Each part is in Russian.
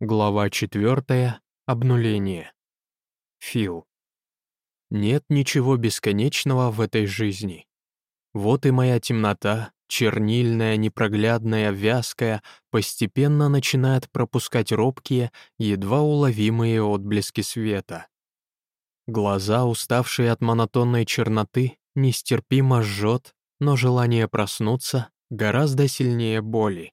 Глава четвертая. Обнуление. Фил. Нет ничего бесконечного в этой жизни. Вот и моя темнота, чернильная, непроглядная, вязкая, постепенно начинает пропускать робкие, едва уловимые отблески света. Глаза, уставшие от монотонной черноты, нестерпимо жжет, но желание проснуться гораздо сильнее боли.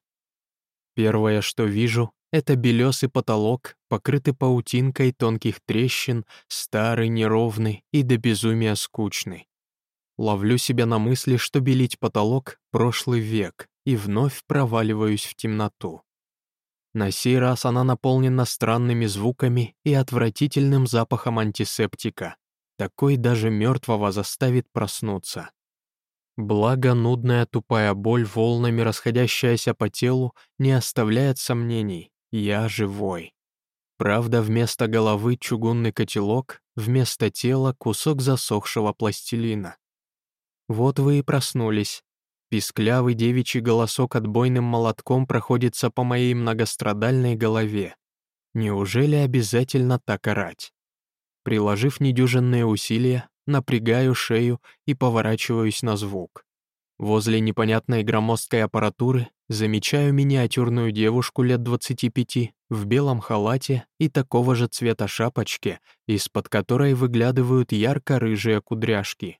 Первое, что вижу, это белесый потолок, покрытый паутинкой тонких трещин, старый, неровный и до безумия скучный. Ловлю себя на мысли, что белить потолок — прошлый век, и вновь проваливаюсь в темноту. На сей раз она наполнена странными звуками и отвратительным запахом антисептика. Такой даже мертвого заставит проснуться. Благо, нудная тупая боль, волнами расходящаяся по телу, не оставляет сомнений. Я живой. Правда, вместо головы чугунный котелок, вместо тела кусок засохшего пластилина. Вот вы и проснулись. Писклявый девичий голосок отбойным молотком проходится по моей многострадальной голове. Неужели обязательно так орать? Приложив недюжинные усилия, напрягаю шею и поворачиваюсь на звук. Возле непонятной громоздкой аппаратуры замечаю миниатюрную девушку лет 25 в белом халате и такого же цвета шапочке, из-под которой выглядывают ярко-рыжие кудряшки.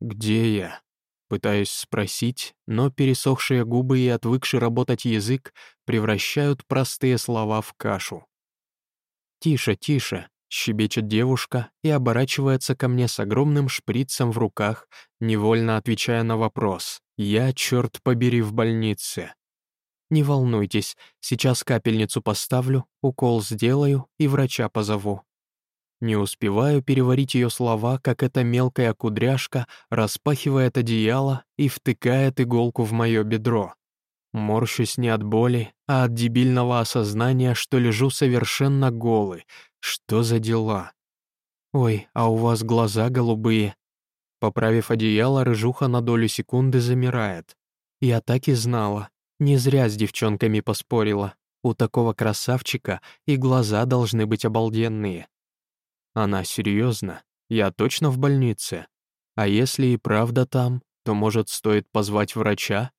«Где я?» Пытаюсь спросить, но пересохшие губы и отвыкший работать язык превращают простые слова в кашу. «Тише, тише», Щебечет девушка и оборачивается ко мне с огромным шприцем в руках, невольно отвечая на вопрос. «Я, черт побери, в больнице». «Не волнуйтесь, сейчас капельницу поставлю, укол сделаю и врача позову». Не успеваю переварить ее слова, как эта мелкая кудряшка распахивает одеяло и втыкает иголку в мое бедро. Морщусь не от боли, а от дебильного осознания, что лежу совершенно голый, что за дела? Ой, а у вас глаза голубые. Поправив одеяло, рыжуха на долю секунды замирает. Я так и знала. Не зря с девчонками поспорила. У такого красавчика и глаза должны быть обалденные. Она серьезно? Я точно в больнице? А если и правда там, то, может, стоит позвать врача?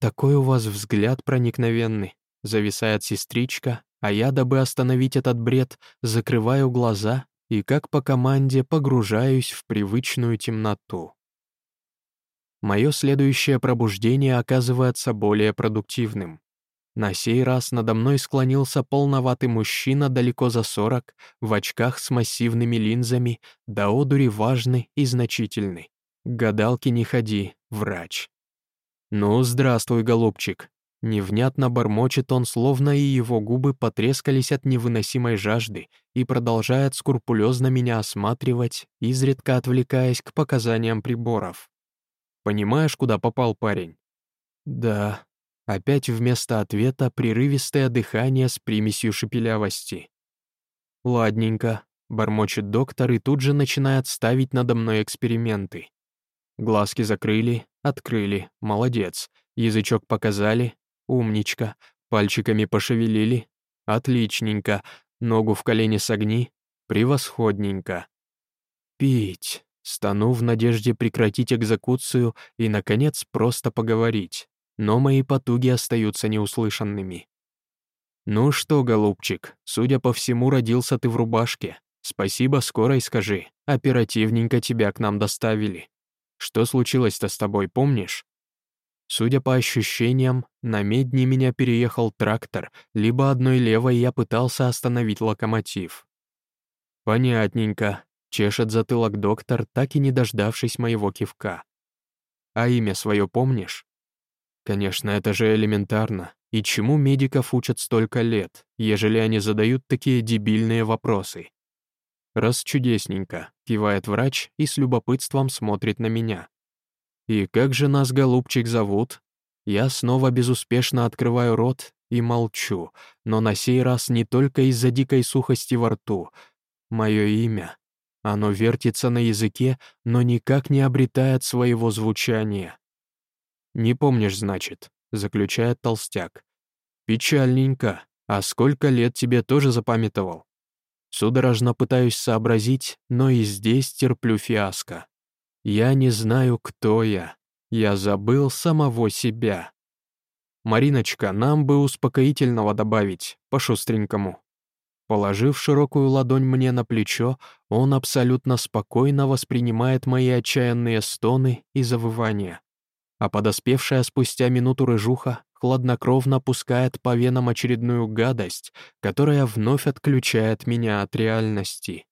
Такой у вас взгляд проникновенный, зависает сестричка, а я, дабы остановить этот бред, закрываю глаза и, как по команде, погружаюсь в привычную темноту. Мое следующее пробуждение оказывается более продуктивным. На сей раз надо мной склонился полноватый мужчина далеко за сорок, в очках с массивными линзами, до одури важный и значительный. К гадалке не ходи, врач. «Ну, здравствуй, голубчик», Невнятно бормочет он, словно и его губы потрескались от невыносимой жажды и продолжает скрупулезно меня осматривать, изредка отвлекаясь к показаниям приборов. «Понимаешь, куда попал парень?» «Да». Опять вместо ответа прерывистое дыхание с примесью шепелявости. «Ладненько», — бормочет доктор и тут же начинает ставить надо мной эксперименты. Глазки закрыли, открыли, молодец. Язычок показали, Умничка. Пальчиками пошевелили. Отличненько. Ногу в колени согни. Превосходненько. Пить. Стану в надежде прекратить экзекуцию и, наконец, просто поговорить. Но мои потуги остаются неуслышанными. «Ну что, голубчик, судя по всему, родился ты в рубашке. Спасибо скорой скажи, оперативненько тебя к нам доставили. Что случилось-то с тобой, помнишь?» Судя по ощущениям, на медне меня переехал трактор, либо одной левой я пытался остановить локомотив. «Понятненько», — чешет затылок доктор, так и не дождавшись моего кивка. «А имя свое помнишь?» «Конечно, это же элементарно. И чему медиков учат столько лет, ежели они задают такие дебильные вопросы?» «Расчудесненько», — кивает врач и с любопытством смотрит на меня. «И как же нас, голубчик, зовут?» Я снова безуспешно открываю рот и молчу, но на сей раз не только из-за дикой сухости во рту. Мое имя. Оно вертится на языке, но никак не обретает своего звучания. «Не помнишь, значит», — заключает толстяк. «Печальненько. А сколько лет тебе тоже запамятовал? Судорожно пытаюсь сообразить, но и здесь терплю фиаско. Я не знаю, кто я. Я забыл самого себя. «Мариночка, нам бы успокоительного добавить, по-шустренькому». Положив широкую ладонь мне на плечо, он абсолютно спокойно воспринимает мои отчаянные стоны и завывания. А подоспевшая спустя минуту рыжуха хладнокровно пускает по венам очередную гадость, которая вновь отключает меня от реальности.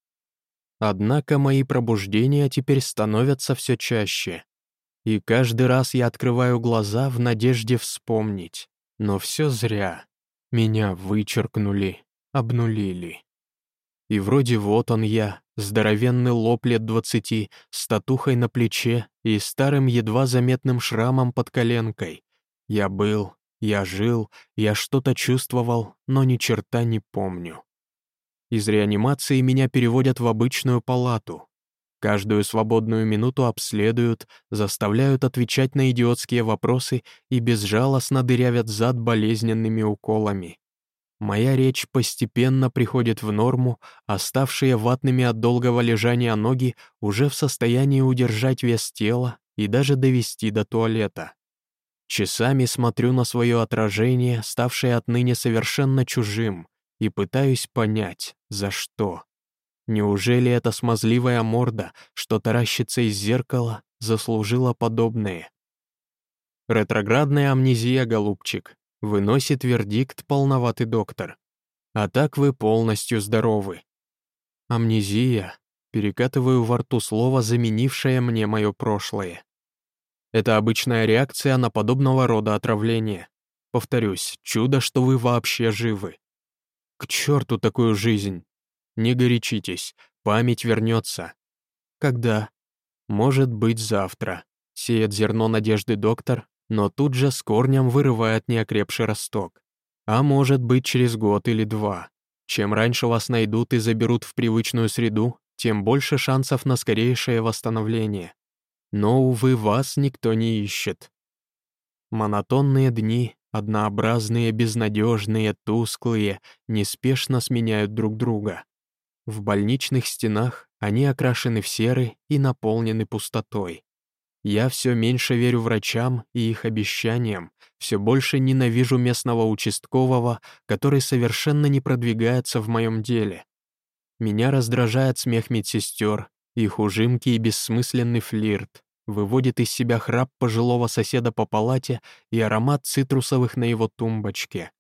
Однако мои пробуждения теперь становятся все чаще. И каждый раз я открываю глаза в надежде вспомнить. Но все зря. Меня вычеркнули, обнулили. И вроде вот он я, здоровенный лоб лет двадцати, с татухой на плече и старым едва заметным шрамом под коленкой. Я был, я жил, я что-то чувствовал, но ни черта не помню. Из реанимации меня переводят в обычную палату. Каждую свободную минуту обследуют, заставляют отвечать на идиотские вопросы и безжалостно дырявят зад болезненными уколами. Моя речь постепенно приходит в норму, оставшие ватными от долгого лежания ноги уже в состоянии удержать вес тела и даже довести до туалета. Часами смотрю на свое отражение, ставшее отныне совершенно чужим, и пытаюсь понять, за что. Неужели эта смазливая морда, что таращится из зеркала, заслужила подобное? Ретроградная амнезия, голубчик, выносит вердикт полноватый доктор. А так вы полностью здоровы. Амнезия, перекатываю во рту слово, заменившее мне мое прошлое. Это обычная реакция на подобного рода отравление. Повторюсь, чудо, что вы вообще живы. К черту такую жизнь. Не горячитесь, память вернется. Когда? Может быть, завтра. Сеет зерно надежды доктор, но тут же с корнем вырывает неокрепший росток. А может быть, через год или два. Чем раньше вас найдут и заберут в привычную среду, тем больше шансов на скорейшее восстановление. Но, увы, вас никто не ищет. Монотонные дни, однообразные, безнадежные, тусклые, неспешно сменяют друг друга. В больничных стенах они окрашены в серый и наполнены пустотой. Я все меньше верю врачам и их обещаниям, все больше ненавижу местного участкового, который совершенно не продвигается в моем деле. Меня раздражает смех медсестер, их ужимки и бессмысленный флирт, выводит из себя храп пожилого соседа по палате и аромат цитрусовых на его тумбочке.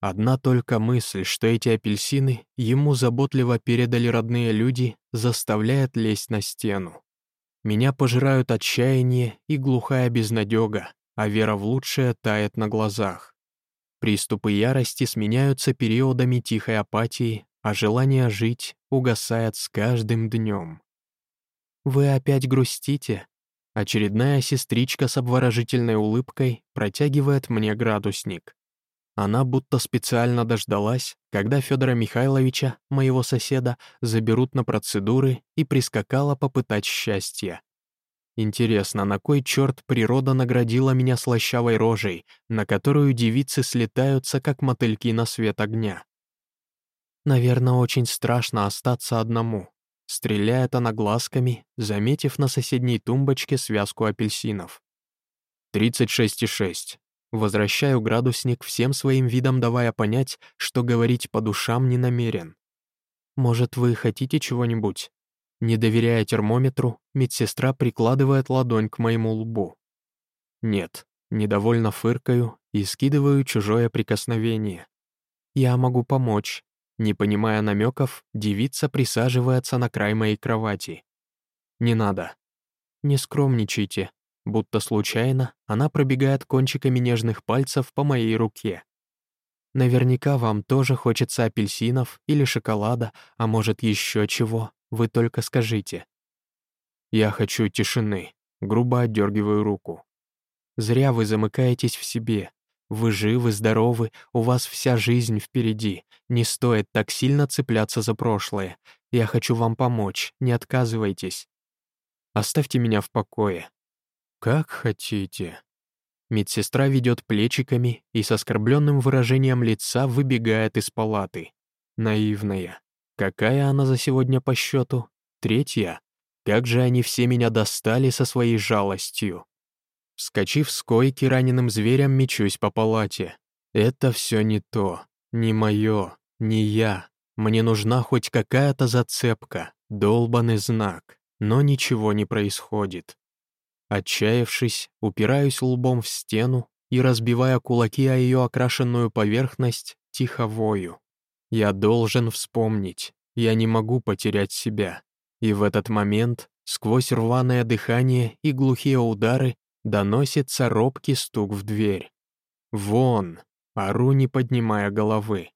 Одна только мысль, что эти апельсины ему заботливо передали родные люди, заставляет лезть на стену. Меня пожирают отчаяние и глухая безнадега, а вера в лучшее тает на глазах. Приступы ярости сменяются периодами тихой апатии, а желание жить угасает с каждым днем. «Вы опять грустите?» Очередная сестричка с обворожительной улыбкой протягивает мне градусник. Она будто специально дождалась, когда Федора Михайловича, моего соседа, заберут на процедуры и прискакала попытать счастья. Интересно, на кой черт природа наградила меня слащавой рожей, на которую девицы слетаются, как мотыльки на свет огня? Наверное, очень страшно остаться одному. Стреляет она глазками, заметив на соседней тумбочке связку апельсинов. 36,6. Возвращаю градусник, всем своим видом давая понять, что говорить по душам не намерен. «Может, вы хотите чего-нибудь?» Не доверяя термометру, медсестра прикладывает ладонь к моему лбу. «Нет», недовольно фыркаю и скидываю чужое прикосновение. «Я могу помочь», не понимая намеков, девица присаживается на край моей кровати. «Не надо». «Не скромничайте». Будто случайно она пробегает кончиками нежных пальцев по моей руке. Наверняка вам тоже хочется апельсинов или шоколада, а может еще чего, вы только скажите. Я хочу тишины, грубо отдергиваю руку. Зря вы замыкаетесь в себе, вы живы, здоровы, у вас вся жизнь впереди. Не стоит так сильно цепляться за прошлое. Я хочу вам помочь, не отказывайтесь. Оставьте меня в покое. Как хотите. Медсестра ведет плечиками и с оскорбленным выражением лица выбегает из палаты. Наивная. Какая она за сегодня по счету? Третья? Как же они все меня достали со своей жалостью. Вскочив с койки раненым зверем, мечусь по палате. Это все не то, не мое, не я. Мне нужна хоть какая-то зацепка, долбанный знак, но ничего не происходит. Отчаявшись, упираюсь лбом в стену и, разбивая кулаки о ее окрашенную поверхность, тихо вою. Я должен вспомнить, я не могу потерять себя. И в этот момент, сквозь рваное дыхание и глухие удары, доносится робкий стук в дверь. «Вон!» — ору, не поднимая головы.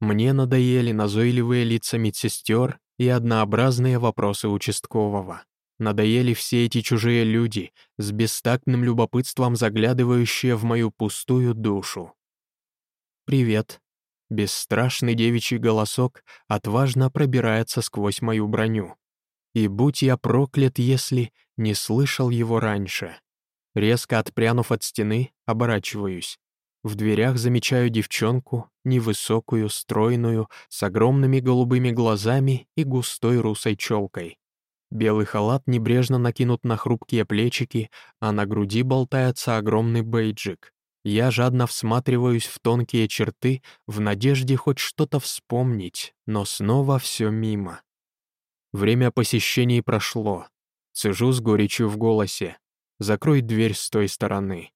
Мне надоели назойливые лица медсестер и однообразные вопросы участкового. Надоели все эти чужие люди, с бестактным любопытством заглядывающие в мою пустую душу. «Привет». Бесстрашный девичий голосок отважно пробирается сквозь мою броню. И будь я проклят, если не слышал его раньше. Резко отпрянув от стены, оборачиваюсь. В дверях замечаю девчонку, невысокую, стройную, с огромными голубыми глазами и густой русой челкой. Белый халат небрежно накинут на хрупкие плечики, а на груди болтается огромный бейджик. Я жадно всматриваюсь в тонкие черты, в надежде хоть что-то вспомнить, но снова все мимо. Время посещений прошло. Цежу с горечью в голосе. Закрой дверь с той стороны.